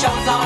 小杂